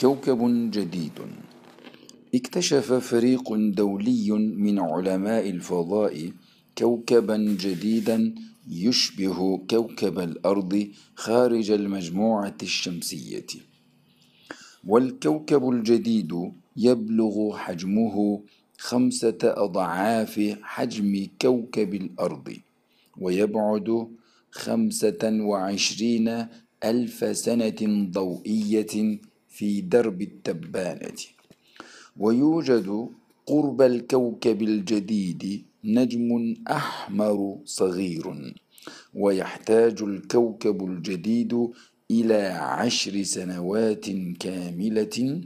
كوكب جديد. اكتشف فريق دولي من علماء الفضاء كوكبا جديدا يشبه كوكب الأرض خارج المجموعة الشمسية. والكوكب الجديد يبلغ حجمه خمسة أضعاف حجم كوكب الأرض ويبعد خمسة وعشرين ألف سنة ضوئية في درب التبانة. ويوجد قرب الكوكب الجديد نجم أحمر صغير ويحتاج الكوكب الجديد إلى عشر سنوات كاملة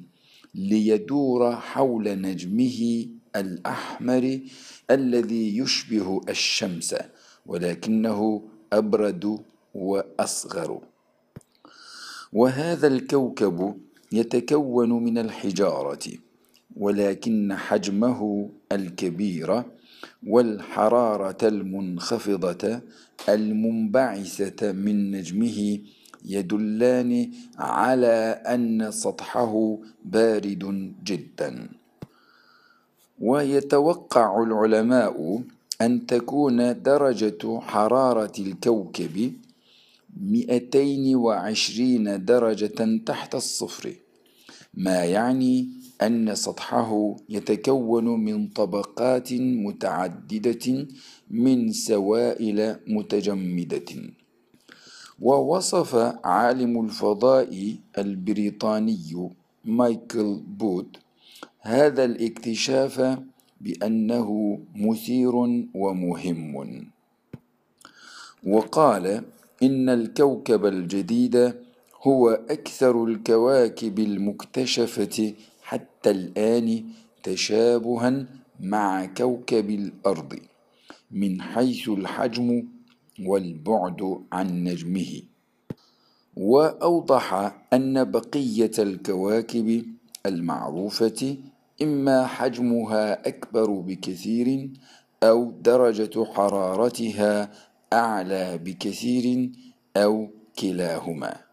ليدور حول نجمه الأحمر الذي يشبه الشمس ولكنه أبرد وأصغر. وهذا الكوكب يتكون من الحجارة ولكن حجمه الكبير والحرارة المنخفضة المنبعثة من نجمه يدلان على أن سطحه بارد جدا. ويتوقع العلماء أن تكون درجة حرارة الكوكب مئتين وعشرين درجة تحت الصفر ما يعني أن سطحه يتكون من طبقات متعددة من سوائل متجمدة. ووصف عالم الفضاء البريطاني مايكل بود هذا الاكتشاف بأنه مثير ومهم. وقال إن الكوكب الجديد هو أكثر الكواكب المكتشفة حتى الآن تشابها مع كوكب الأرض من حيث الحجم والبعد عن نجمه. وأوضح أن بقية الكواكب المعروفة إما حجمها أكبر بكثير أو درجة حرارتها أعلى بكثير أو كلاهما.